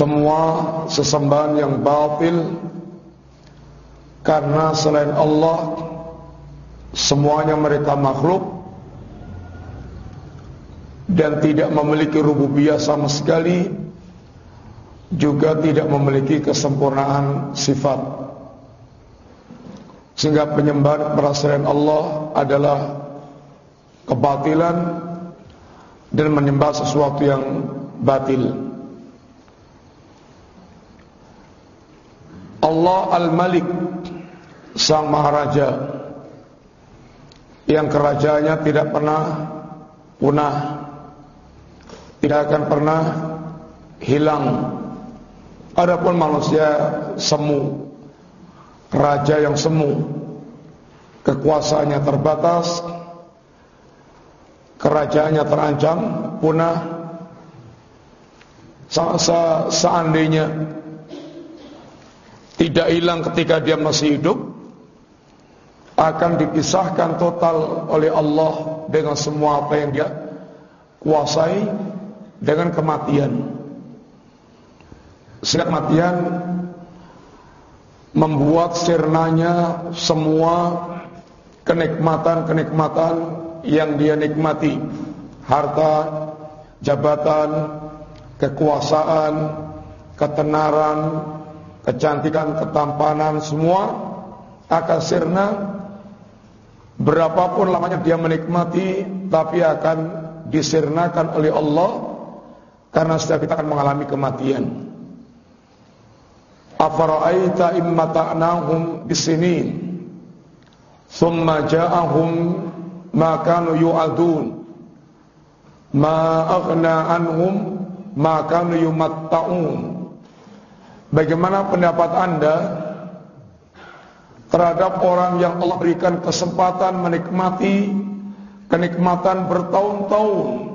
semua sesembahan yang batil. Karena selain Allah semuanya mereka makhluk. Dan tidak memiliki rububiyah sama sekali. Juga tidak memiliki kesempurnaan sifat. Sehingga penyembah perasaan Allah adalah kebatilan dan menyembah sesuatu yang batil Allah Al-Malik Sang Maharaja Yang kerajaannya tidak pernah punah Tidak akan pernah hilang. Adapun manusia semu Raja yang semu Kekuasaannya terbatas Kerajaannya terancam Punah. Seandainya tidak hilang ketika dia masih hidup. Akan dipisahkan total oleh Allah dengan semua apa yang dia kuasai dengan kematian. Sehingga kematian membuat sirnanya semua kenikmatan-kenikmatan yang dia nikmati. Harta, jabatan, kekuasaan, ketenaran, kecantikan, ketampanan semua akan sirna berapapun lamanya dia menikmati tapi akan disirnakan oleh Allah karena setiap kita akan mengalami kematian. Afara'aita immata'nahum bisinin thumma ja'ahum ma kanu yu'adun ma aghna anhum ma kanu yumatta'un Bagaimana pendapat anda terhadap orang yang Allah berikan kesempatan menikmati kenikmatan bertahun-tahun?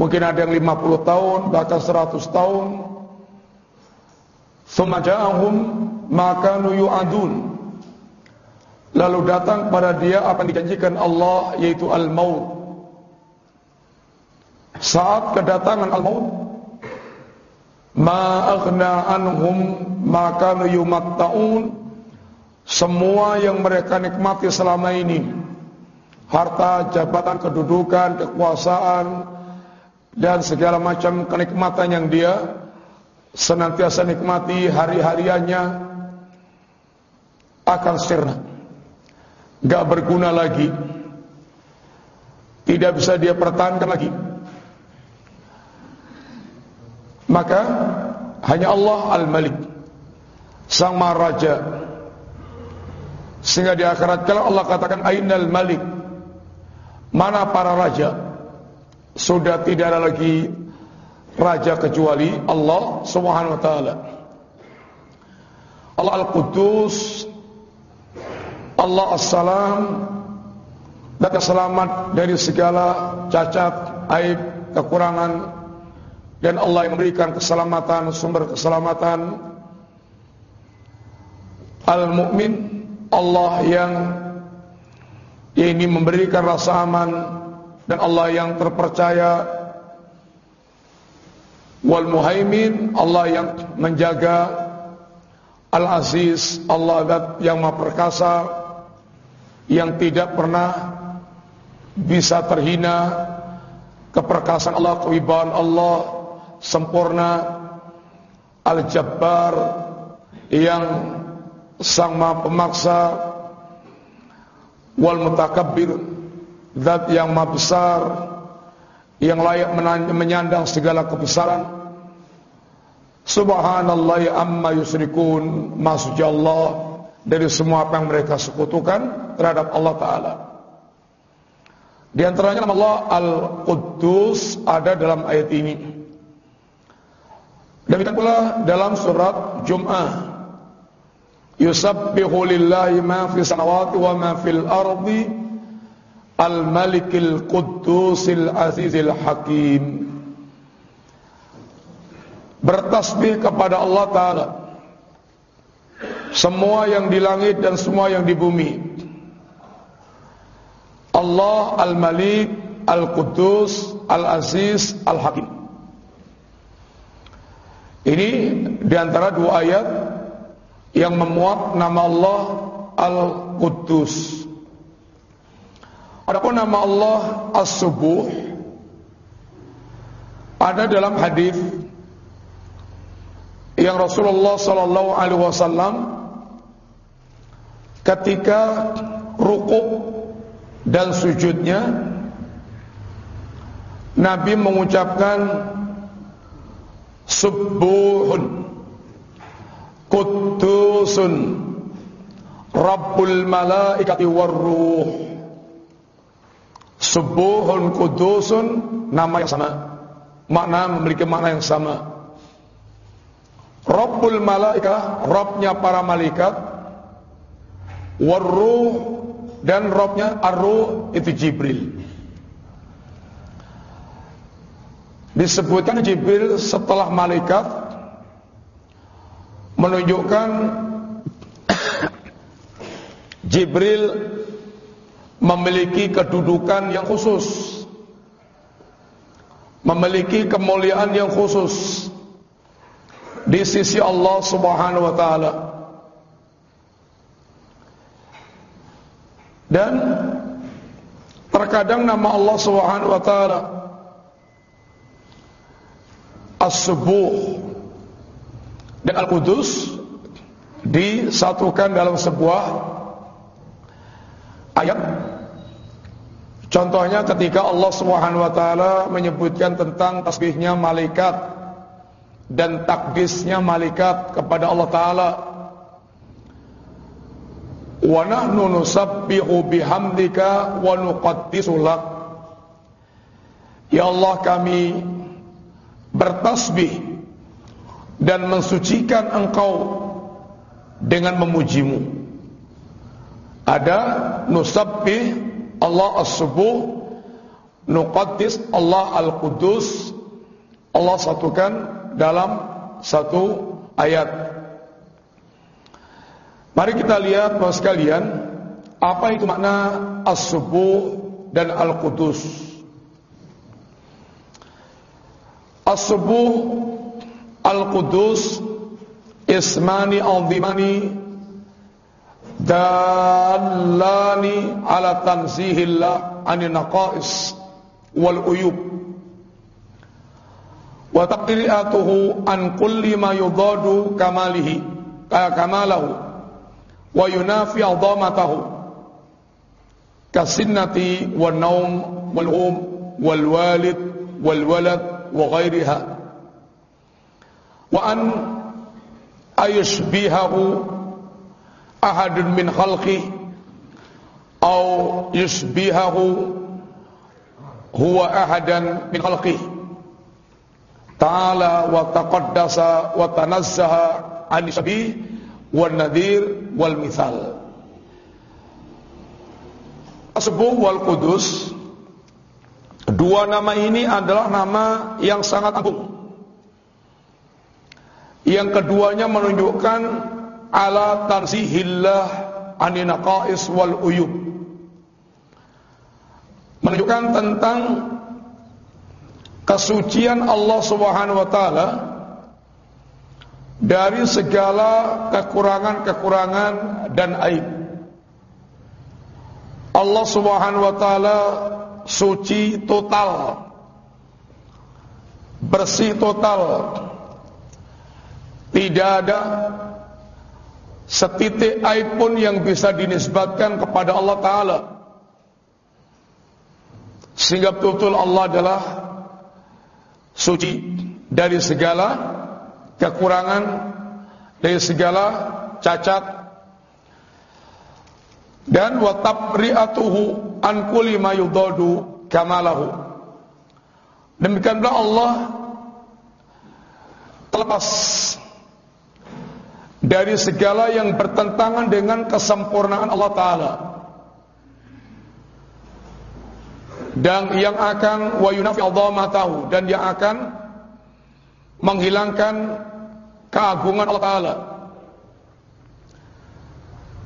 Mungkin ada yang 50 tahun, bahkan 100 tahun. Semaja'ahum maka nuyu'adun. Lalu datang pada dia apa yang dijanjikan Allah yaitu al-maut. Saat kedatangan al-maut ma aghna anhum ma kanu yumatta'un. Semua yang mereka nikmati selama ini. Harta, jabatan, kedudukan, kekuasaan dan segala macam kenikmatan yang dia senantiasa nikmati hari-hariannya akan sirna. Gak berguna lagi. Tidak bisa dia pertahankan lagi Maka hanya Allah Al-Malik Sang Maharaja Sehingga di akhirat kalau Allah katakan Ainal Malik. Mana para raja? Sudah tidak ada lagi Raja kecuali Allah Subhanahu wa ta'ala. Allah Al-Qudus Allah As-Salam Dan selamat dari segala cacat, aib, kekurangan dan Allah yang memberikan keselamatan sumber keselamatan. Al-mukmin Allah yang ini memberikan rasa aman dan Allah yang terpercaya. Wal muhaimin Allah yang menjaga. Al-aziz Allah yang maha perkasa yang tidak pernah bisa terhina. Keperkasaan Allah kewibawaan Allah sempurna Al-Jabbar yang sang maha pemaksa wal mutakabbir zat yang maha besar yang layak menyandang segala kebesaran. Subhanallah amma yusrikun Maksudnya Allah Dari semua apa yang mereka sekutukan Terhadap Allah Ta'ala. Di antaranya nama Allah Al-Quddus Ada dalam ayat ini Demikian pula dalam surat Jum'ah. Yusabbihu lillahi ma fi samawati wa ma fil ardi Al-Malikil Quddusil Azizil Hakim. Bertasbih kepada Allah Ta'ala. Semua yang di langit dan semua yang di bumi. Allah Al-Malik Al-Quddus Al-Aziz Al-Hakim Ini di antara dua ayat yang memuat nama Allah Al-Quddus. Adapun nama Allah As-Subuh ada dalam hadis yang Rasulullah sallallahu alaihi wasallam ketika rukuk dan sujudnya Nabi mengucapkan subuhun. Qudusun. Rabbul malaikati warruh. Subuhun Qudusun Nama yang sama. Makna memiliki makna yang sama. Rabbul malaikah Rabbnya para malaikat. Warruh Dan Rabbnya Arruh itu Jibril Disebutkan Jibril setelah malaikat menunjukkan Jibril memiliki kedudukan yang khusus memiliki kemuliaan yang khusus di sisi Allah Subhanahu wa taala. Dan terkadang nama Allah Subhanahu wa taala As-Subuh dan Al-Qudus disatukan dalam sebuah ayat. Contohnya ketika Allah Subhanahu wa taala menyebutkan tentang tasbihnya malaikat dan takdisnya malaikat kepada Allah taala. Wa nahnu nusabbihu bihamdika wa nuqaddisu lak. Ya Allah kami bertasbih dan mensucikan engkau dengan memujimu. Ada nusabbih Allah as-subuh, nuqaddis Allah al-qudus. Allah satukan dalam satu ayat. Mari kita lihat Bapak sekalian, apa itu makna as-subuh dan al-qudus. As-subuh Al-Qudus Ismani azimani Dalani ala tanzihillah Ani naqais Wal uyub Wa taqri'atuhu An kulli ma yudadu kamalihi Kamalahu Wa yunafi azamatahu Kasinnati Wal naum Wal um Wal walid Wal walad Wa ghairiha wa an ayushbihahu ahadun min khalqi aw yushbihahu huwa ahadan min khalqi ta'ala Dua nama ini adalah nama yang sangat agung yang keduanya menunjukkan ala tansihillah aninaqais wal uyub. Menunjukkan tentang kesucian Allah Subhanahu wa taala dari segala kekurangan-kekurangan dan aib. Allah Subhanahu wa taala suci total. Bersih total tidak ada setitik air pun yang bisa dinisbatkan kepada Allah Ta'ala. Sehingga betul-betul Allah adalah suci dari segala kekurangan, dari segala cacat. Dan wa tabri'atuhu an kulli ma yudadu kamalahu. Demikianlah Allah terlepas dari segala yang bertentangan dengan kesempurnaan Allah Ta'ala dan yang akan wa yunafi tahu dan yang akan menghilangkan keagungan Allah Ta'ala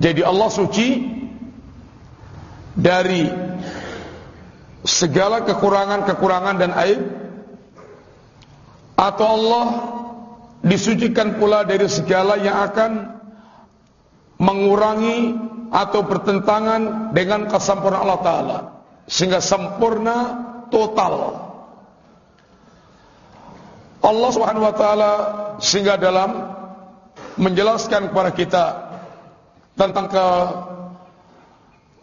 jadi Allah suci dari segala kekurangan-kekurangan dan aib atau Allah disucikan pula dari segala yang akan mengurangi atau bertentangan dengan kesempurnaan Allah Ta'ala sehingga sempurna total. Allah Subhanahu wa taala sehingga dalam menjelaskan kepada kita tentang ke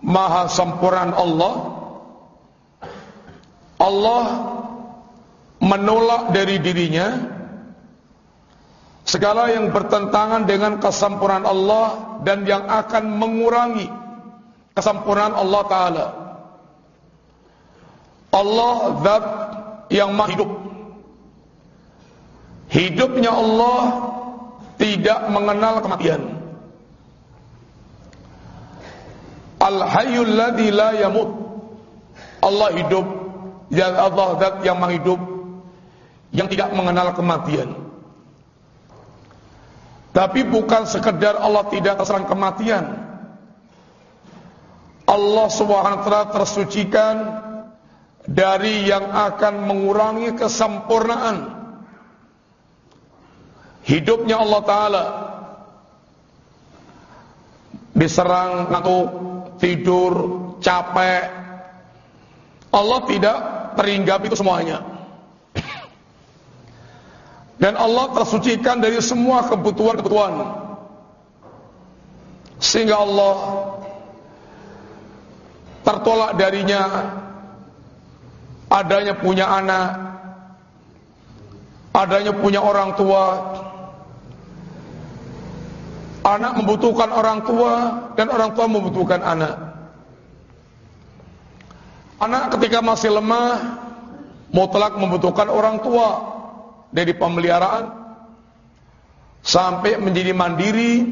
maha sempurnaan Allah. Allah menolak dari dirinya. Segala yang bertentangan dengan kesempurnaan Allah dan yang akan mengurangi kesempurnaan Allah taala. Allah zat yang maha hidup. Hidupnya Allah tidak mengenal kematian. Al-Hayyul ladzi la yamut. Allah hidup, ya Allah zat yang maha hidup yang tidak mengenal kematian. Tapi bukan sekedar Allah tidak terserang kematian. Allah Subhanahu wa taala tersucikan dari yang akan mengurangi kesempurnaan hidupnya Allah Ta'ala diserang ngantuk tidur capek. Allah tidak teringgap itu semuanya. Dan Allah tersucikan dari semua kebutuhan-kebutuhan. Sehingga Allah tertolak darinya adanya punya anak adanya punya orang tua Anak membutuhkan orang tua dan orang tua membutuhkan anak. Anak ketika masih lemah mutlak membutuhkan orang tua dari pemeliharaan sampai menjadi mandiri.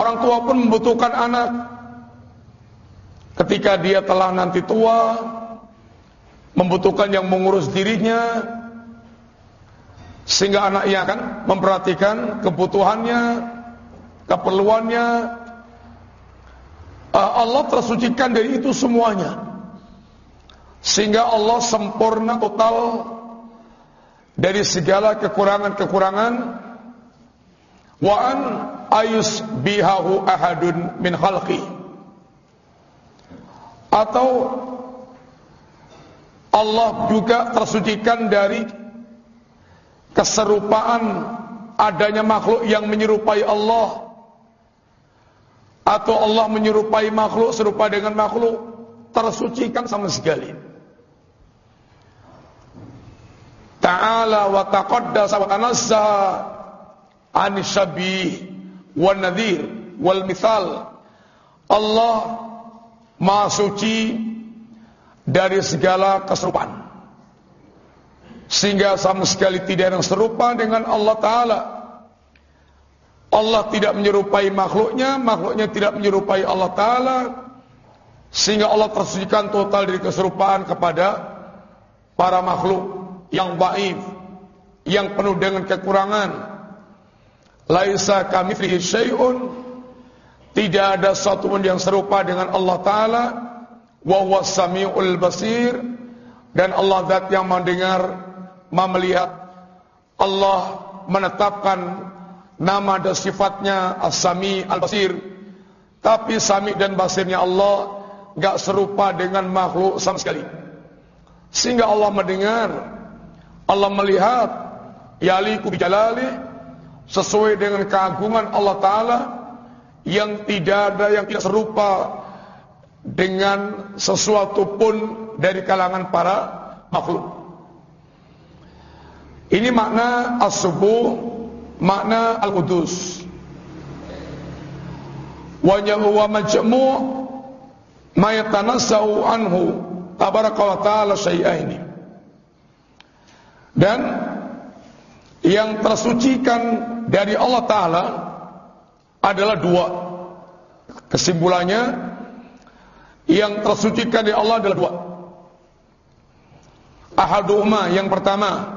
Orang tua pun membutuhkan anak ketika dia telah nanti tua membutuhkan yang mengurus dirinya sehingga anaknya akan memperhatikan kebutuhannya, keperluannya. Uh, Allah tersucikan dari itu semuanya. Sehingga Allah sempurna total dari segala kekurangan-kekurangan. Wa an ayus bihahu ahadun min khalqi. Atau Allah juga tersucikan dari keserupaan adanya makhluk yang menyerupai Allah atau Allah menyerupai makhluk serupa dengan makhluk tersucikan sama sekali. Ta'ala wa taqaddasa wa tanazzaha an syabih wal nadhir wal mithal. Allah Maha suci dari segala keserupaan. Sehingga sama sekali tidak ada yang serupa dengan Allah Ta'ala. Allah tidak menyerupai makhluknya Makhluknya tidak menyerupai Allah Ta'ala. Sehingga Allah tersucikan total dari keserupaan kepada Para makhluk yang baif Yang penuh dengan kekurangan. Laisa kami fihi syai'un. Tidak ada satu pun yang serupa dengan Allah Ta'ala. Wa huwa basir. Dan Allah zat yang mendengar melihat Allah menetapkan nama dan sifatnya As-Sami Al-Basir. Tapi Sami dan Basirnya Allah gak serupa dengan makhluk sama sekali. Sehingga Allah mendengar Allah melihat yaliku bijalali sesuai dengan keagungan Allah Ta'ala yang tidak ada yang tidak serupa dengan sesuatu pun dari kalangan para makhluk ini makna as-subuh, makna al-qudus. Wa huwa majmu' ma yatanassau anhu tabaraka wa ta'ala syai'aini. Dan yang tersucikan dari Allah Ta'ala adalah dua Kesimpulannya Yang tersucikan dari Allah adalah dua Ahaduhma yang pertama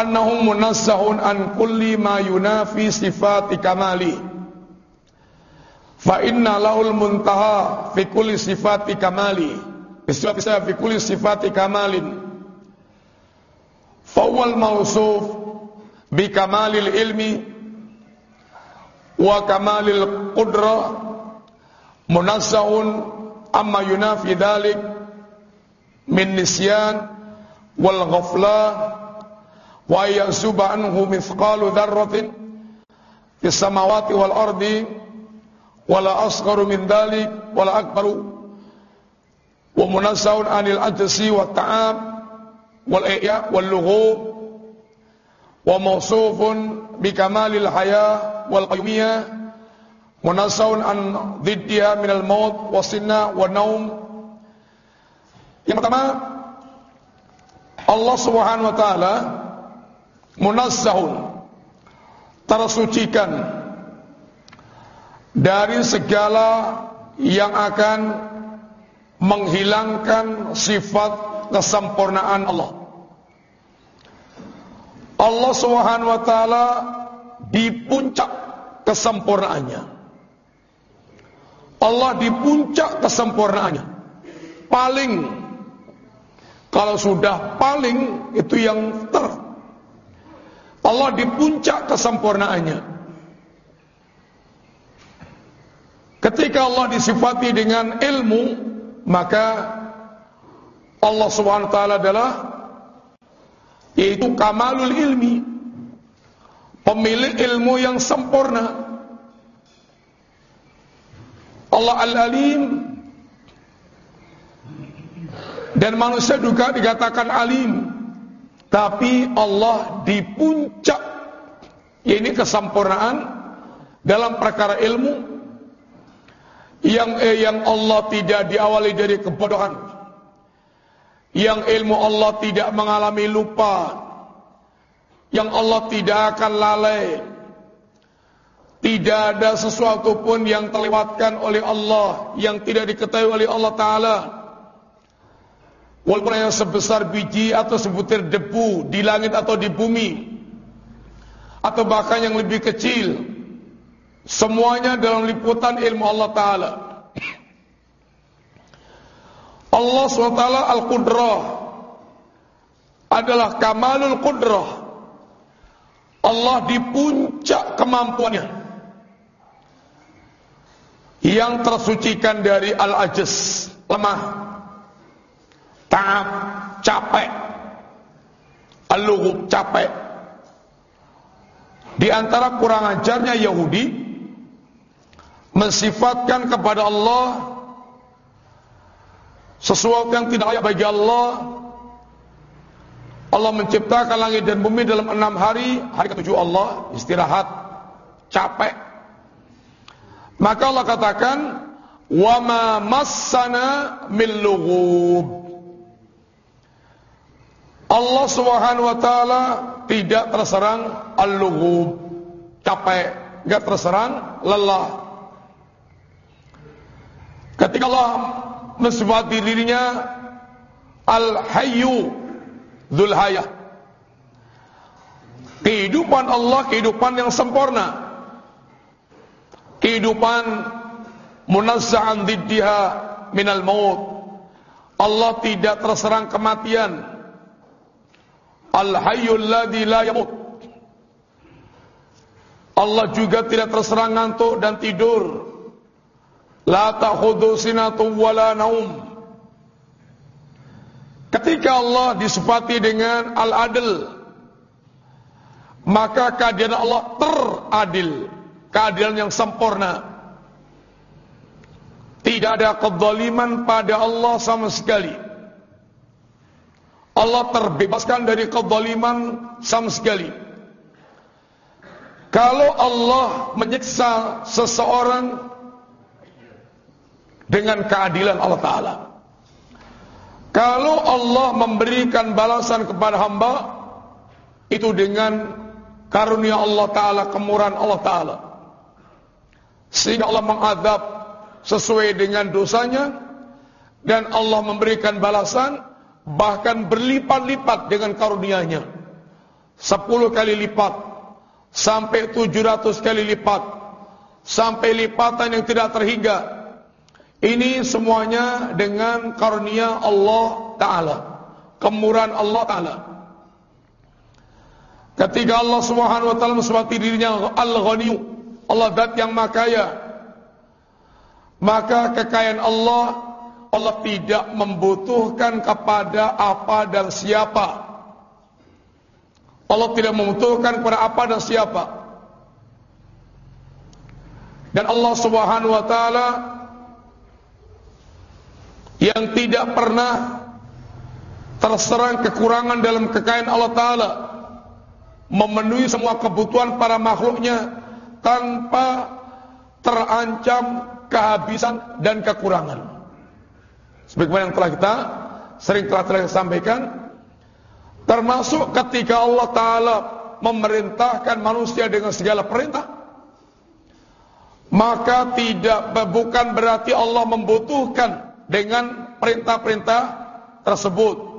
annahum munazzahun an kulli ma yunafi sifati kamali fa inna lahul muntaha fi kulli sifati kamali sifati fi kulli sifati kamalin fawal mausuf bi kamalil ilmi wa kamalil qudrah munazzahun amma yunafi dhalik min nisyan wal ghaflah wa yasuba anhu mithqalu dharratin fis samawati wal ardi wala asgharu min dhalik wala akbaru wa munazzahun anil ajsi wat ta'ab wal i'ya wal lughub wa mawsufun bi kamalil haya wal qayyumiyah munazzahun an dhiddiha min al maut wasinna wa naum yang pertama Allah Subhanahu wa taala munazzahun tersucikan dari segala yang akan menghilangkan sifat kesempurnaan Allah. Allah Subhanahu wa taala di puncak kesempurnaannya. Allah di puncak kesempurnaannya. Paling kalau sudah paling itu yang ter Allah di puncak kesempurnaannya. Ketika Allah disifati dengan ilmu, maka Allah Subhanahu wa taala adalah yaitu kamalul ilmi. Pemilik ilmu yang sempurna. Allah Al-Alim dan manusia juga dikatakan alim. Tapi Allah di puncak ini kesempurnaan dalam perkara ilmu yang eh, yang Allah tidak diawali dari kebodohan. Yang ilmu Allah tidak mengalami lupa. Yang Allah tidak akan lalai. Tidak ada sesuatu pun yang terlewatkan oleh Allah yang tidak diketahui oleh Allah taala. Walaupun yang sebesar biji atau sebutir debu di langit atau di bumi Atau bahkan yang lebih kecil Semuanya dalam liputan ilmu Allah Ta'ala. Allah SWT Al-Qudrah Adalah Kamalul Qudrah. Allah di puncak kemampuannya. Yang tersucikan dari Al-Ajaz Lemah Ta'ab, capek. Al-lughub, capek. Di antara kurang ajarnya Yahudi mensifatkan kepada Allah sesuatu yang tidak layak bagi Allah. Allah menciptakan langit dan bumi dalam enam hari, hari ketujuh Allah istirahat, capek. Maka Allah katakan, "Wa ma massana min lughub." Allah Subhanahu wa taala tidak terserang al-lughub, capek, enggak terserang lelah. Ketika Allah mensifati dirinya Al-Hayyu Dzul Hayah. Kehidupan Allah kehidupan yang sempurna. Kehidupan munazza'an diddiha minal maut. Allah tidak terserang kematian. Al-Hayyul la yamut. Allah juga tidak terserang ngantuk dan tidur. La ta'khudhu sinatun wala naum. Ketika Allah disifati dengan al-adl, maka keadilan Allah teradil, keadilan yang sempurna. Tidak ada kezaliman pada Allah sama sekali. Allah terbebaskan dari kezaliman sama sekali. Kalau Allah menyiksa seseorang dengan keadilan Allah Ta'ala. Kalau Allah memberikan balasan kepada hamba, itu dengan karunia Allah Ta'ala, kemurahan Allah Ta'ala. Sehingga Allah mengadab sesuai dengan dosanya, dan Allah memberikan balasan bahkan berlipat-lipat dengan karunia-Nya. Sepuluh kali lipat sampai tujuh ratus kali lipat sampai lipatan yang tidak terhingga. Ini semuanya dengan karunia Allah Taala, kemurahan Allah Taala. Ketika Allah Subhanahu wa taala mensifati dirinya Al-Ghani, Allah zat yang makaya. Maka kekayaan Allah Allah tidak membutuhkan kepada apa dan siapa. Allah tidak membutuhkan kepada apa dan siapa. Dan Allah Subhanahu wa taala yang tidak pernah terserang kekurangan dalam kekayaan Allah taala memenuhi semua kebutuhan para makhluknya tanpa terancam kehabisan dan kekurangan. Sebagaimana yang telah kita sering telah telah sampaikan, termasuk ketika Allah Taala memerintahkan manusia dengan segala perintah, maka tidak bukan berarti Allah membutuhkan dengan perintah-perintah tersebut.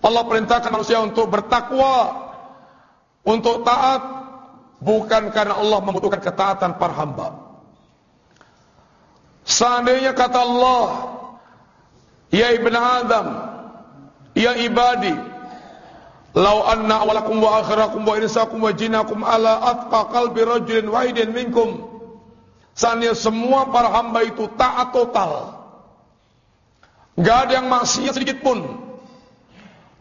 Allah perintahkan manusia untuk bertakwa, untuk taat, bukan karena Allah membutuhkan ketaatan para hamba. Seandainya kata Allah, Ya Ibn Adam, Ya ibadi, Lau anna awalakum wa akhirakum wa irisakum wa jinakum ala atqa qalbi rajulin wahidin minkum. Seandainya semua para hamba itu taat total. Gak ada yang maksiat sedikit pun.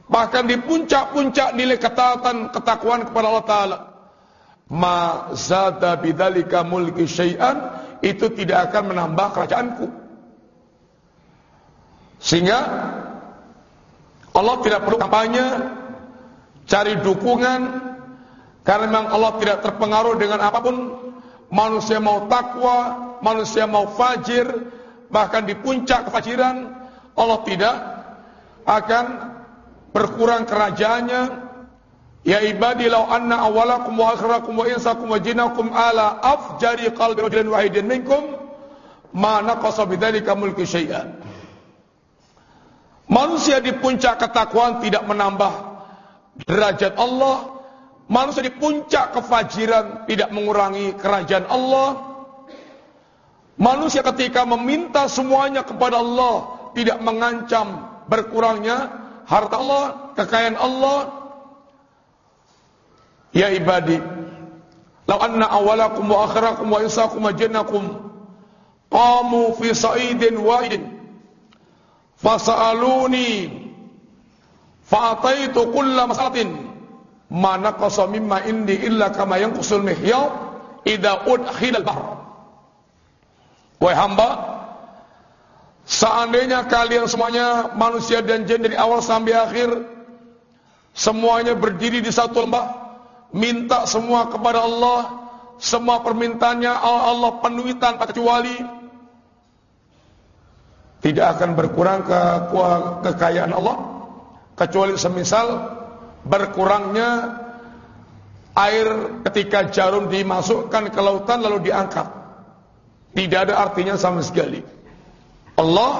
Bahkan di puncak-puncak nilai ketaatan ketakwaan kepada Allah Ta'ala. Ma zada bidalika mulki syai'an. Itu tidak akan menambah kerajaanku. Sehingga Allah tidak perlu kampanye, cari dukungan, karena memang Allah tidak terpengaruh dengan apa pun. Manusia mau takwa, manusia mau fajir, bahkan di puncak kefajiran, Allah tidak akan berkurang kerajaannya Ya ibadi law anna awalakum wa akhirakum wa insakum wa jinakum ala afjari qalbi rajulin wahidin minkum ma naqasa bidzalika mulki syai'an Manusia di puncak ketakwaan tidak menambah derajat Allah Manusia di puncak kefajiran tidak mengurangi kerajaan Allah Manusia ketika meminta semuanya kepada Allah tidak mengancam berkurangnya harta Allah, kekayaan Allah. Ya ibadi, law anna awalakum wa akhirakum wa insakum wa jinnakum qamu fi sa'idin wahidin fasa'aluni fa'ataitu kulla masalatin ma naqasa mimma indi illa kama yanqusul mihyal idza udkhila al-bahr Wahai hamba Seandainya kalian semuanya manusia dan jin dari awal sampai akhir semuanya berdiri di satu lembah, minta semua kepada Allah, semua permintaannya Allah penuhi tanpa kecuali tidak akan berkurang ke kekayaan Allah kecuali semisal berkurangnya air ketika jarum dimasukkan ke lautan lalu diangkat. Tidak ada artinya sama sekali. Allah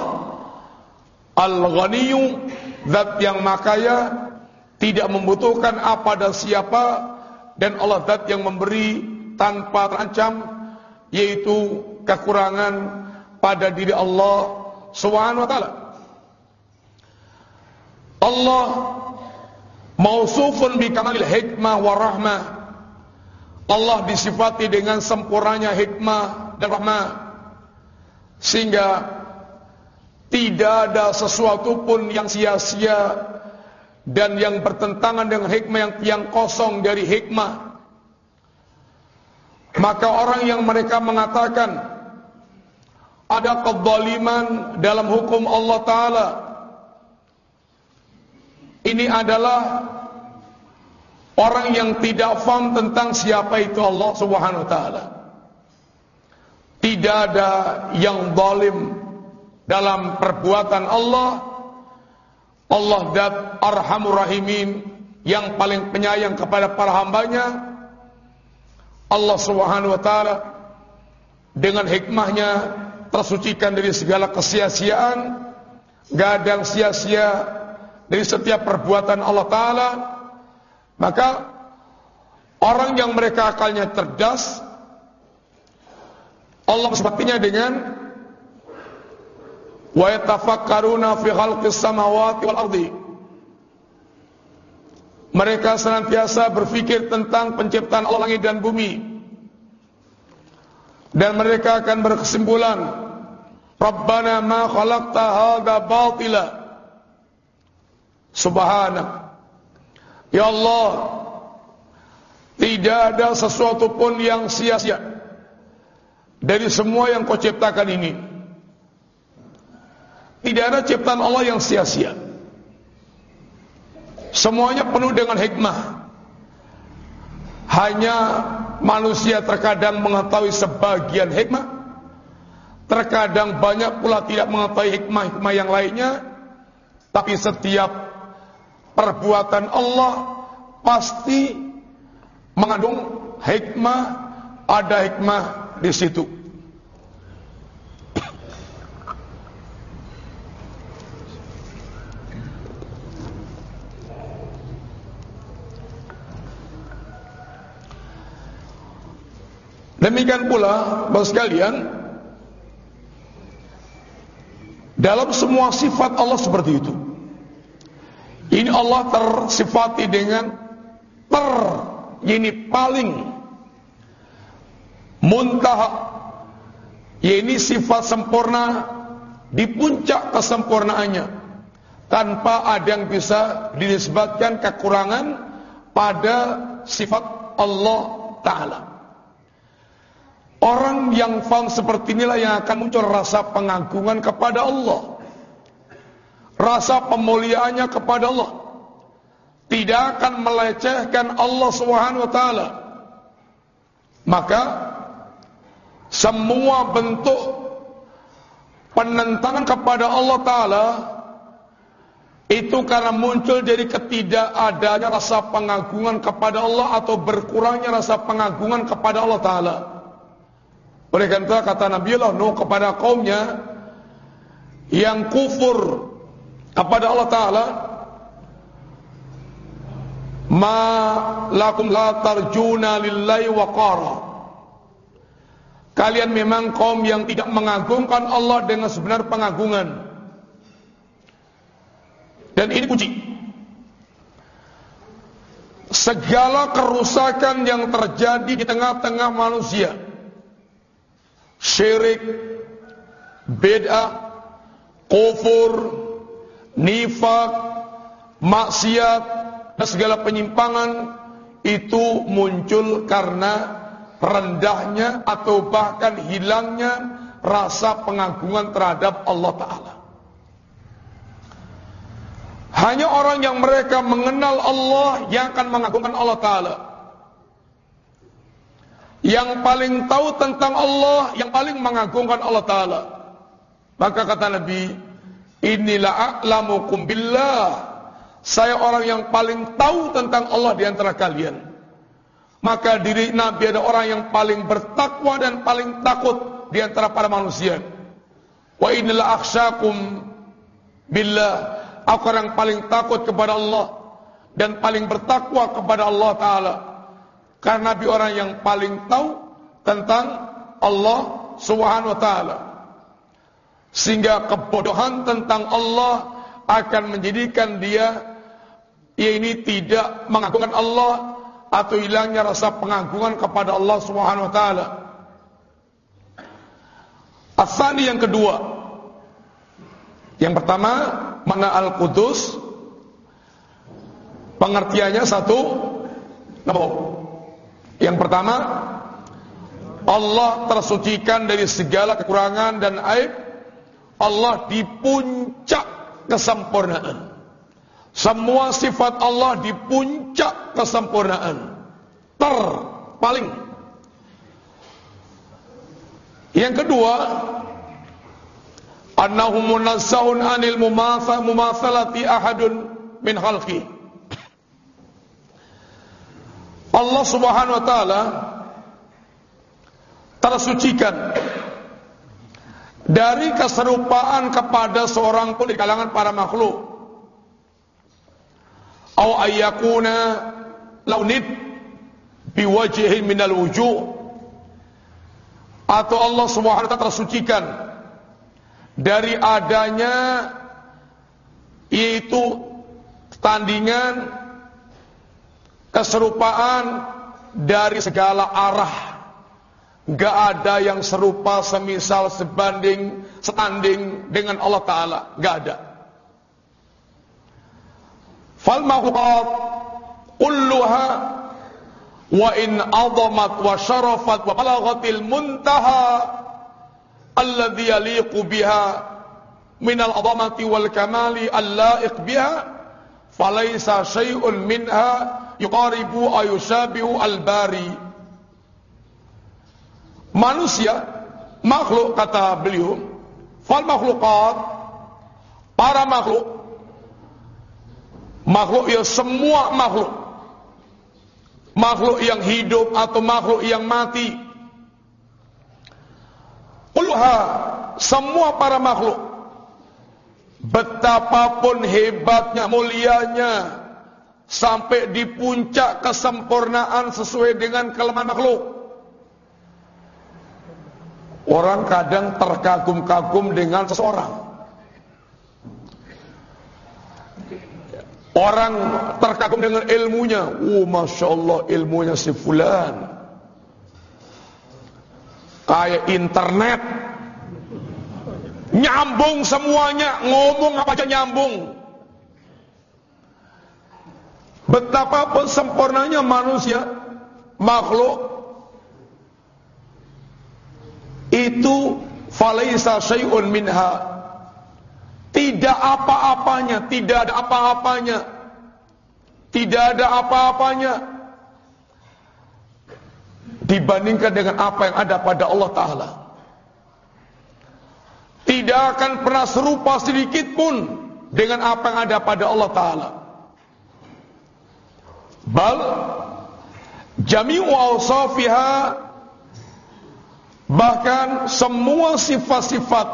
Al-Ghaniyu Zat yang makaya Tidak membutuhkan apa dan siapa Dan Allah Zat yang memberi Tanpa terancam Yaitu kekurangan Pada diri Allah Subhanahu wa ta'ala. Allah Mausufun bi kamalil hikmah wa rahmah. Allah disifati dengan sempurnanya hikmah dan rahmah. Sehingga tidak ada sesuatu pun yang sia-sia dan yang bertentangan dengan hikmah yang, yang kosong dari hikmah. Maka orang yang mereka mengatakan ada kezaliman dalam hukum Allah Ta'ala. Ini adalah orang yang tidak faham tentang siapa itu Allah Subhanahu Wa Ta'ala. Tidak ada yang zalim dalam perbuatan Allah Allah dat arhamur rahimin yang paling penyayang kepada para hambanya. Allah subhanahu wa ta'ala dengan hikmahnya tersucikan dari segala kesia-siaan gak ada yang sia-sia dari setiap perbuatan Allah ta'ala. Maka orang yang mereka akalnya cerdas Allah sepertinya dengan wa yatafakkaruna fi khalqis samawati wal ardi Mereka senantiasa berfikir tentang penciptaan Allah langit dan bumi. Dan mereka akan berkesimpulan, Rabbana ma khalaqta hadha batila. Subhanak. Ya Allah, tidak ada sesuatu pun yang sia-sia dari semua yang kau ciptakan ini. Tidak ada ciptaan Allah yang sia-sia. Semuanya penuh dengan hikmah. Hanya manusia terkadang mengetahui sebagian hikmah. Terkadang banyak pula tidak mengetahui hikmah-hikmah yang lainnya. Tapi setiap perbuatan Allah pasti mengandung hikmah, ada hikmah di situ. Demikian pula, Bapak sekalian, dalam semua sifat Allah seperti itu. Ini Allah tersifati dengan ter, ini paling muntaha. Ini sifat sempurna di puncak kesempurnaannya tanpa ada yang bisa dinisbatkan kekurangan pada sifat Allah Ta'ala. Orang yang faham seperti inilah yang akan muncul rasa pengagungan kepada Allah. Rasa pemuliaannya kepada Allah. Tidak akan melecehkan Allah Subhanahu wa taala. Maka semua bentuk penentangan kepada Allah taala itu karena muncul dari ketidakadanya rasa pengagungan kepada Allah atau berkurangnya rasa pengagungan kepada Allah taala. Oleh karena itu kata Nabi Allah Nuh kepada kaumnya yang kufur kepada Allah Taala, ma lakum la tarjuna lillahi waqara. Kalian memang kaum yang tidak mengagungkan Allah dengan sebenar pengagungan. Dan ini puji. Segala kerusakan yang terjadi di tengah-tengah manusia syirik, bid'ah, kufur, nifak, maksiat, dan segala penyimpangan itu muncul karena rendahnya atau bahkan hilangnya rasa pengagungan terhadap Allah Ta'ala. Hanya orang yang mereka mengenal Allah yang akan mengagungkan Allah Ta'ala yang paling tahu tentang Allah, yang paling mengagungkan Allah Ta'ala. Maka kata Nabi, inilah a'lamukum billah. Saya orang yang paling tahu tentang Allah di antara kalian. Maka diri Nabi ada orang yang paling bertakwa dan paling takut di antara para manusia. Wa inilah aksyakum billah. Aku orang paling takut kepada Allah dan paling bertakwa kepada Allah Ta'ala. Karena Nabi orang yang paling tahu tentang Allah Subhanahu wa taala. Sehingga kebodohan tentang Allah akan menjadikan dia ia ini tidak mengagungkan Allah atau hilangnya rasa pengagungan kepada Allah Subhanahu wa taala. Asani yang kedua. Yang pertama, mana Al-Qudus pengertiannya satu, nama yang pertama, Allah tersucikan dari segala kekurangan dan aib. Allah di puncak kesempurnaan. Semua sifat Allah di puncak kesempurnaan. Terpaling. Yang kedua, annahu munazzahun anil mumatsalati ahadun min khalqi. Allah Subhanahu wa taala tersucikan dari keserupaan kepada seorang pun di kalangan para makhluk. Au ayyakuna launid biwajhin minal wujuh atau Allah Subhanahu wa taala tersucikan dari adanya yaitu tandingan keserupaan dari segala arah. Gak ada yang serupa semisal sebanding setanding dengan Allah Ta'ala. Gak ada. Fal makhlukat kulluha wa in azamat wa syarafat wa balagatil muntaha alladhi yaliqu biha minal azamati wal kamali allaiq biha falaysa syai'un minha yuqaribu ayushabihu al-bari. Manusia makhluk kata beliau fal makhlukat para makhluk makhluk ya semua makhluk makhluk yang hidup atau makhluk yang mati. Kulha semua para makhluk Betapapun hebatnya, mulianya sampai di puncak kesempurnaan sesuai dengan kelemahan makhluk. Orang kadang terkagum-kagum dengan seseorang. Orang terkagum dengan ilmunya. Oh, Masya Allah ilmunya si fulan. Kayak internet. Nyambung semuanya, ngomong apa aja nyambung. Betapa sempurnanya manusia, makhluk itu falaisa syai'un minha. Tidak apa-apanya, tidak ada apa-apanya. Tidak ada apa-apanya dibandingkan dengan apa yang ada pada Allah taala tidak akan pernah serupa sedikit pun dengan apa yang ada pada Allah Ta'ala. Bal jami'u awsafiha bahkan semua sifat-sifat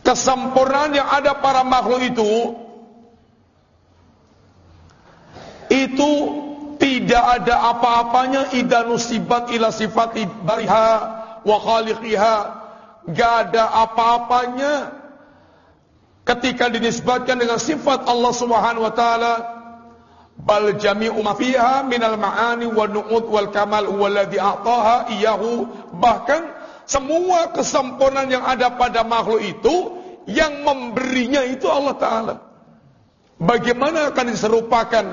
kesempurnaan yang ada para makhluk itu itu tidak ada apa-apanya idanusibat ila sifati bariha wa khaliqiha. Gak ada apa-apanya ketika dinisbatkan dengan sifat Allah Subhanahu wa taala bal jami'u ma fiha minal ma'ani wa nu'ud wal kamal walladhi a'taha iyahu. Bahkan semua kesempurnaan yang ada pada makhluk itu yang memberinya itu Allah taala. Bagaimana akan diserupakan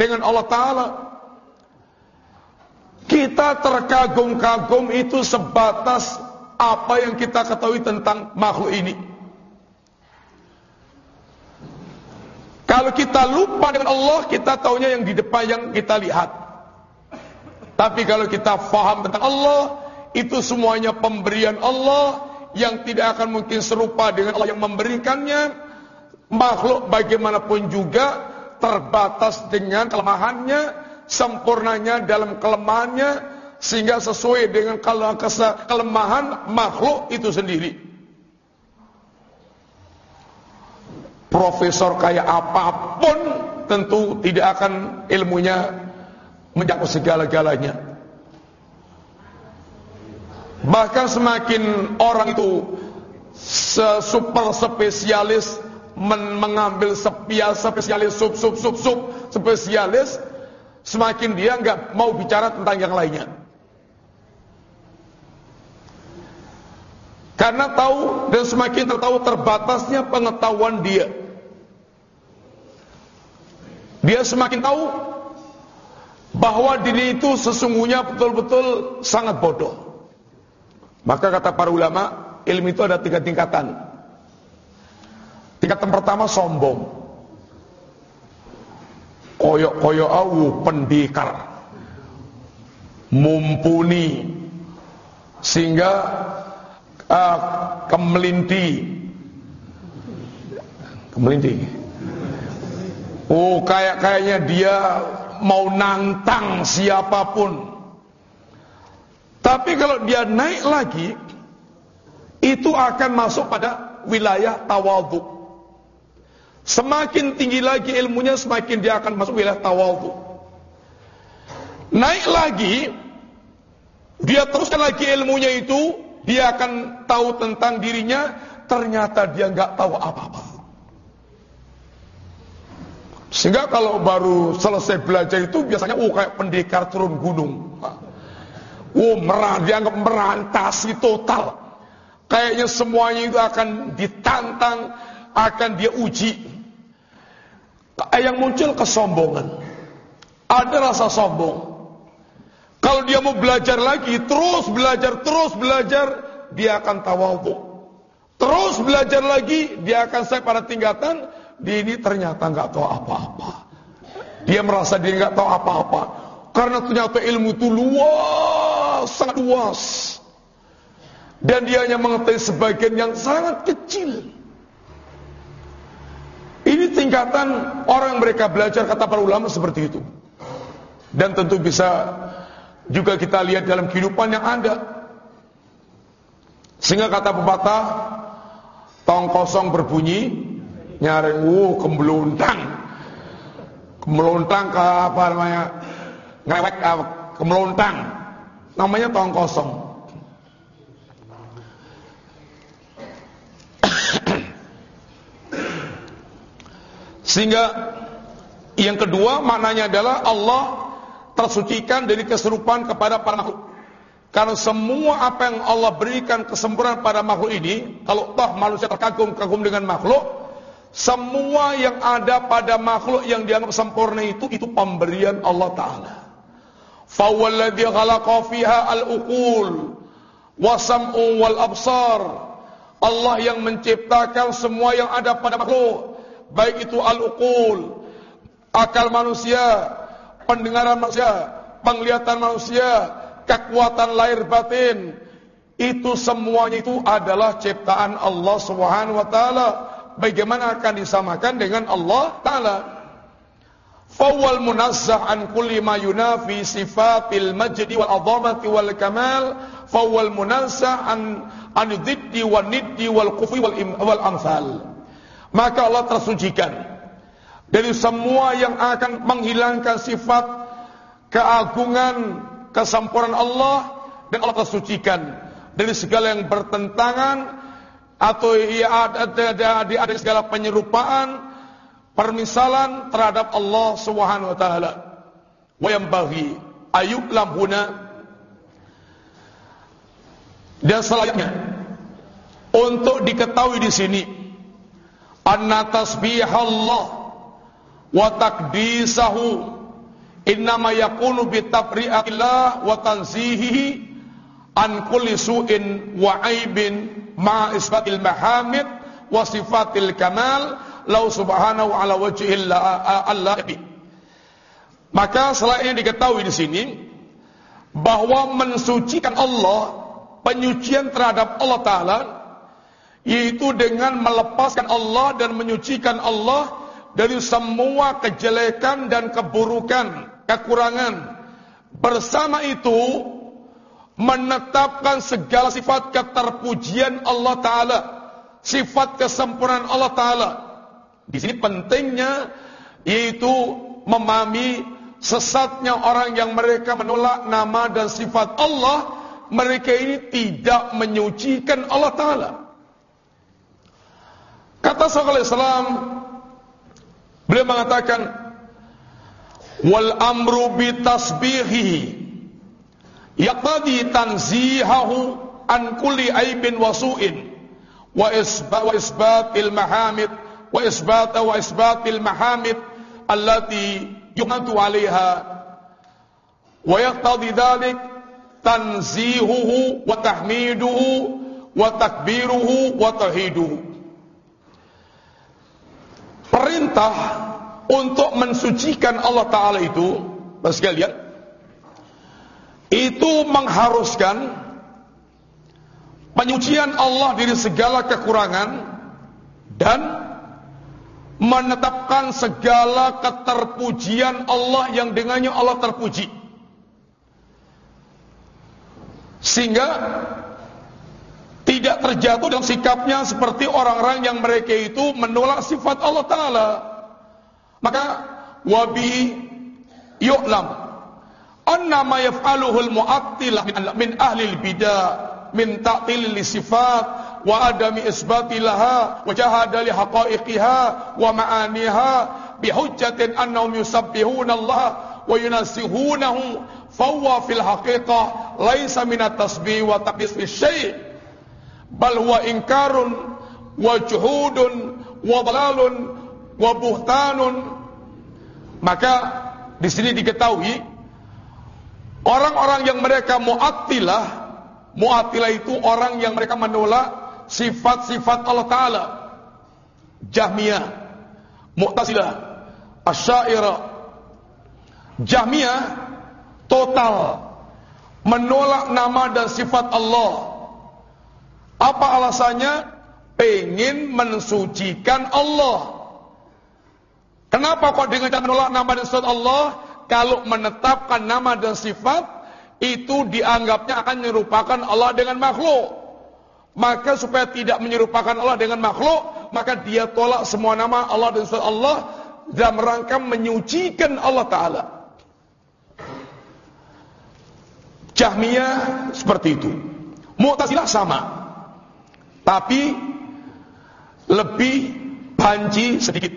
dengan Allah taala? Kita terkagum-kagum itu sebatas apa yang kita ketahui tentang makhluk ini. Kalau kita lupa dengan Allah, kita taunya yang di depan yang kita lihat. Tapi kalau kita faham tentang Allah, itu semuanya pemberian Allah yang tidak akan mungkin serupa dengan Allah yang memberikannya. Makhluk bagaimanapun juga terbatas dengan kelemahannya, sempurnanya dalam kelemahannya, sehingga sesuai dengan kelemahan makhluk itu sendiri. Profesor kayak apa pun tentu tidak akan ilmunya mencakup segala-galanya. Bahkan semakin orang itu super spesialis mengambil spesialis sub sub sub sub spesialis semakin dia nggak mau bicara tentang yang lainnya. Karena tahu dan semakin tertahu terbatasnya pengetahuan dia. Dia semakin tahu bahwa diri itu sesungguhnya betul-betul sangat bodoh. Maka kata para ulama, ilmu itu ada tiga tingkatan. Tingkatan pertama sombong. Koyok-koyok awu pendekar. Mumpuni. Sehingga uh, kemelinti kemelinti oh kayak kayaknya dia mau nantang siapa pun. Tapi kalau dia naik lagi itu akan masuk pada wilayah tawadhu semakin tinggi lagi ilmunya semakin dia akan masuk wilayah tawadhu naik lagi dia teruskan lagi ilmunya itu dia akan tahu tentang dirinya, ternyata dia nggak tahu apa-apa. Sehingga kalau baru selesai belajar itu biasanya oh kayak pendekar turun gunung. Oh merah, dianggap merantasi total. Kayaknya semuanya itu akan ditantang, akan dia uji. Yang muncul kesombongan. Ada rasa sombong. Kalau dia mau belajar lagi, terus belajar, terus belajar, dia akan tawadhu. Terus belajar lagi, dia akan saya pada tingkatan, dia ini ternyata nggak tahu apa-apa. Dia merasa dia nggak tahu apa-apa. Karena ternyata ilmu itu luas, sangat luas. Dan dia hanya mengetahui sebagian yang sangat kecil. Ini tingkatan orang mereka belajar kata para ulama seperti itu. Dan tentu bisa juga kita lihat dalam kehidupan yang ada. Sehingga kata pepatah, tong kosong berbunyi, nyaring, uh, kemeluntang. Kemeluntang ke apa namanya, ngewek, uh, kemeluntang. Namanya tong kosong. Sehingga yang kedua maknanya adalah Allah tersucikan dari keserupaan kepada para makhluk. Karena semua apa yang Allah berikan kesempurnaan pada makhluk ini, kalau toh manusia terkagum-kagum dengan makhluk, semua yang ada pada makhluk yang dianggap sempurna itu itu pemberian Allah taala. Fawalladhi khalaqa fiha al-uqul wasam'u wal absar. Allah yang menciptakan semua yang ada pada makhluk, baik itu al-uqul, akal manusia, pendengaran manusia, penglihatan manusia, kekuatan lahir batin itu semuanya itu adalah ciptaan Allah Subhanahu wa taala. Bagaimana akan disamakan dengan Allah taala? Fawwal munazzah an kulli ma yunafi sifatil majdi wal azamati wal kamal, fawwal munazzah an an diddi wal niddi wal kufi wal, wal amsal. Maka Allah tersucikan dari semua yang akan menghilangkan sifat keagungan kesempurnaan Allah dan Allah tersucikan dari segala yang bertentangan atau ia ada, ada, ada, ada segala penyerupaan permisalan terhadap Allah Subhanahu wa taala. Wa bagi ayuk lamhuna dan selanjutnya untuk diketahui di sini anna tasbihullah wa takdisahu innama yakunu bi tabri'atillah wa tanzihihi an kulli su'in wa aibin ma isbatil mahamid wa sifatil kamal lau subhanahu ala wajhil Allah maka selain diketahui di sini bahwa mensucikan Allah penyucian terhadap Allah taala yaitu dengan melepaskan Allah dan menyucikan Allah dari semua kejelekan dan keburukan kekurangan. Bersama itu menetapkan segala sifat keterpujian Allah taala, sifat kesempurnaan Allah taala. Di sini pentingnya yaitu memahami sesatnya orang yang mereka menolak nama dan sifat Allah, mereka ini tidak menyucikan Allah taala. Kata Sallallahu Alaihi Wasallam, beliau mengatakan, wal amru bi tasbihihi yaqtadi tanzihahu an kulli aibin wa su'in. Wa isbat wa isbatil mahamid wa isbat wa isbatil mahamid allati yuhadu 'alaiha. Wa yaqtadi dhalik tanzihuhu wa tahmiduhu wa takbiruhu wa tahiduhu. Perintah untuk mensucikan Allah Ta'ala itu, Bapak sekalian, itu mengharuskan penyucian Allah dari segala kekurangan dan menetapkan segala keterpujian Allah yang dengannya Allah terpuji. Sehingga tidak terjatuh dalam sikapnya seperti orang-orang yang mereka itu menolak sifat Allah Ta'ala. Maka wabi yu'lam anna ma yaf'aluhu al-mu'attilah min ahli al-bidah min ta'til sifat wa adami isbati laha wa jahada li haqa'iqiha wa ma'aniha bihujjatin annahum yusabbihuna Allah wa yunasihunahu fawwa fil haqiqah laisa minat tasbih wa taqdis fi syai' bal huwa inkarun wa juhudun wa dalalun wa buhtanun. Maka di sini diketahui orang-orang yang mereka mu'attilah mu'attilah itu orang yang mereka menolak sifat-sifat Allah taala Jahmiyah Mu'tazilah Asy'ariyah Jahmiyah total menolak nama dan sifat Allah. Apa alasannya? Pengen mensucikan Allah. Kenapa kok dengan cara menolak nama dan sifat Allah? Kalau menetapkan nama dan sifat itu dianggapnya akan menyerupakan Allah dengan makhluk. Maka supaya tidak menyerupakan Allah dengan makhluk, maka dia tolak semua nama Allah dan sifat Allah dalam rangka menyucikan Allah Ta'ala. Jahmiyah seperti itu. Mu'tazilah sama. Tapi lebih banci sedikit.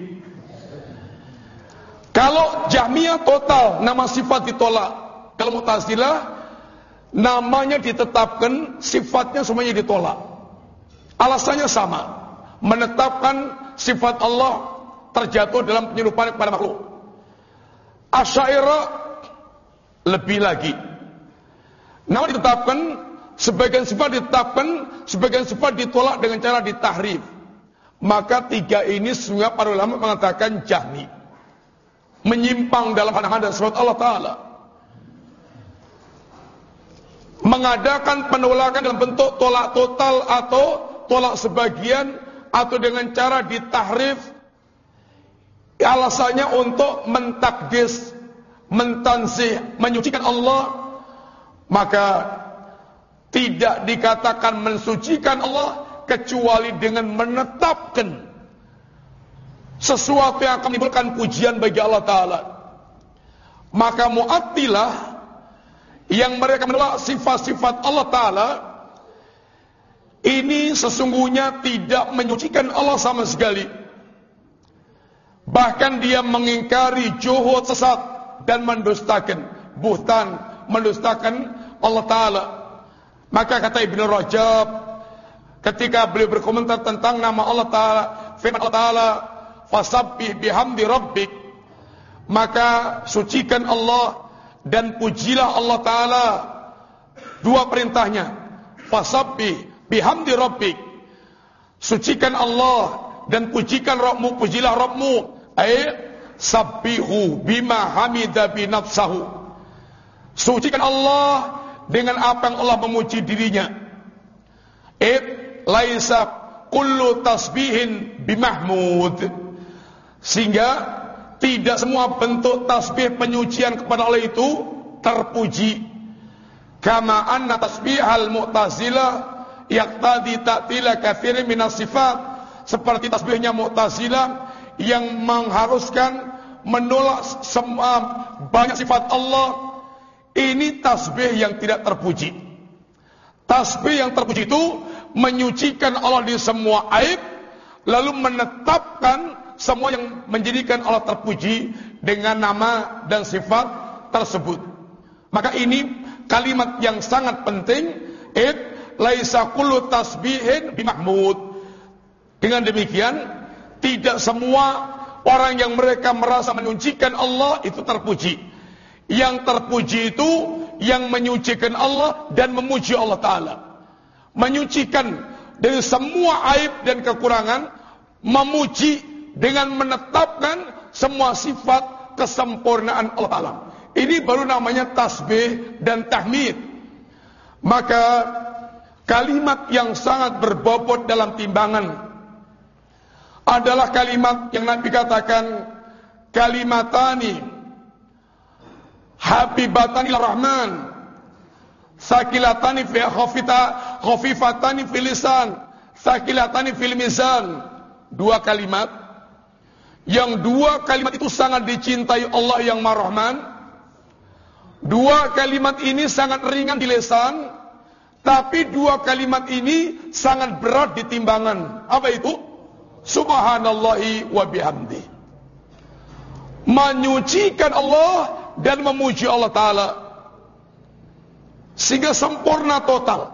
Kalau Jahmiyah total nama sifat ditolak. Kalau Mu'tazilah namanya ditetapkan, sifatnya semuanya ditolak. Alasannya sama. Menetapkan sifat Allah terjatuh dalam penyerupaan kepada makhluk. Asyairah lebih lagi Nama ditetapkan, sebagian sifat ditetapkan, sebagian sifat ditolak dengan cara ditahrif. Maka tiga ini semua para ulama mengatakan jahmi. Menyimpang dalam pandangan dan sifat Allah Ta'ala. Mengadakan penolakan dalam bentuk tolak total atau tolak sebagian atau dengan cara ditahrif alasannya untuk mentakdis, mentansih, menyucikan Allah maka tidak dikatakan mensucikan Allah kecuali dengan menetapkan sesuatu yang akan menimbulkan pujian bagi Allah Ta'ala. Maka mu'attilah yang mereka menolak sifat-sifat Allah Ta'ala ini sesungguhnya tidak menyucikan Allah sama sekali. Bahkan dia mengingkari juhud sesat dan mendustakan buhtan mendustakan Allah Ta'ala. Maka kata Ibn Rajab, ketika beliau berkomentar tentang nama Allah Ta'ala, firman Allah Ta'ala, Fasabbih bihamdi rabbik, maka sucikan Allah dan pujilah Allah Ta'ala. Dua perintahnya, Fasabbih bihamdi rabbik, sucikan Allah dan pujikan Rabbmu, pujilah Rabbmu. Ayat, sabbihu bima hamida bi nafsahu Sucikan Allah dengan apa yang Allah memuji dirinya. It laisa kullu tasbihin bimahmud. Sehingga tidak semua bentuk tasbih penyucian kepada Allah itu terpuji. Kama anna tasbihal mu'tazilah yaqtadi ta'tila kathirin minas sifat seperti tasbihnya Mu'tazilah yang mengharuskan menolak semua banyak sifat Allah ini tasbih yang tidak terpuji. Tasbih yang terpuji itu menyucikan Allah di semua aib, lalu menetapkan semua yang menjadikan Allah terpuji dengan nama dan sifat tersebut. Maka ini kalimat yang sangat penting. It laisa kullu tasbihin bimahmud. Dengan demikian, tidak semua orang yang mereka merasa menyucikan Allah itu terpuji. Yang terpuji itu yang menyucikan Allah dan memuji Allah Ta'ala. Menyucikan dari semua aib dan kekurangan. Memuji dengan menetapkan semua sifat kesempurnaan Allah Ta'ala. Ini baru namanya tasbih dan tahmid. Maka kalimat yang sangat berbobot dalam timbangan adalah kalimat yang Nabi katakan kalimatani habibatani rahman sakilatani fi khafita khafifatani fil lisan sakilatani fil mizan dua kalimat yang dua kalimat itu sangat dicintai Allah yang Marahman dua kalimat ini sangat ringan di lisan tapi dua kalimat ini sangat berat di timbangan apa itu subhanallahi wa bihamdi menyucikan Allah dan memuji Allah Ta'ala. Sehingga sempurna total.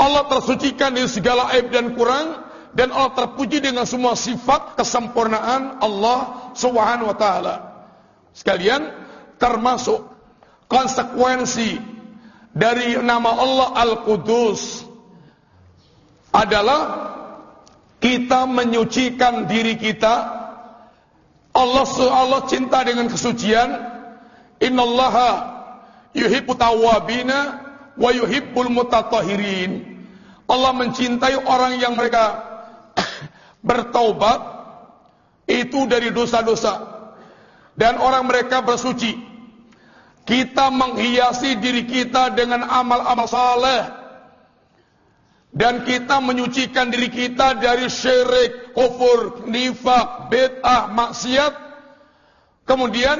Allah tersucikan dari segala aib dan kurang dan Allah terpuji dengan semua sifat kesempurnaan Allah Subhanahu wa taala. Sekalian termasuk konsekuensi dari nama Allah Al-Qudus adalah kita menyucikan diri kita Allah Allah cinta dengan kesucian. Innallaha yuhibbu tawwabina wa yuhibbul mutatahhirin. Allah mencintai orang yang mereka bertaubat itu dari dosa-dosa dan orang mereka bersuci. Kita menghiasi diri kita dengan amal-amal saleh dan kita menyucikan diri kita dari syirik, kufur, nifak, bid'ah, maksiat. Kemudian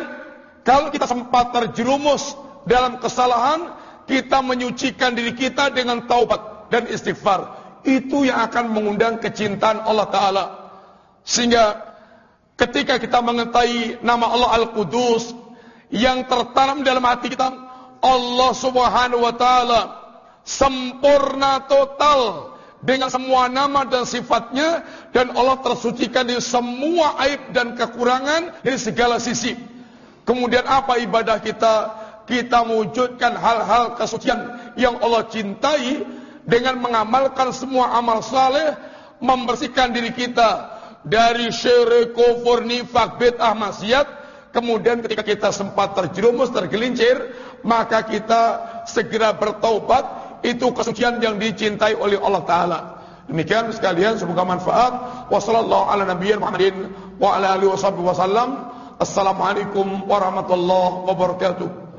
kalau kita sempat terjerumus dalam kesalahan, kita menyucikan diri kita dengan taubat dan istighfar. Itu yang akan mengundang kecintaan Allah Ta'ala. Sehingga ketika kita mengetahui nama Allah Al-Qudus, yang tertanam dalam hati kita, Allah Subhanahu Wa Ta'ala sempurna total dengan semua nama dan sifatnya dan Allah tersucikan dari semua aib dan kekurangan dari segala sisi. Kemudian apa ibadah kita? Kita mewujudkan hal-hal kesucian yang Allah cintai dengan mengamalkan semua amal saleh, membersihkan diri kita dari syirik, kufur, nifak, bid'ah, maksiat. Kemudian ketika kita sempat terjerumus, tergelincir, maka kita segera bertaubat itu kesucian yang dicintai oleh Allah Taala. Demikian sekalian semoga manfaat. Wassallallahu ala nabiyyin Muhammadin wa ala alihi wasallam. Assalamualaikum warahmatullahi wabarakatuh.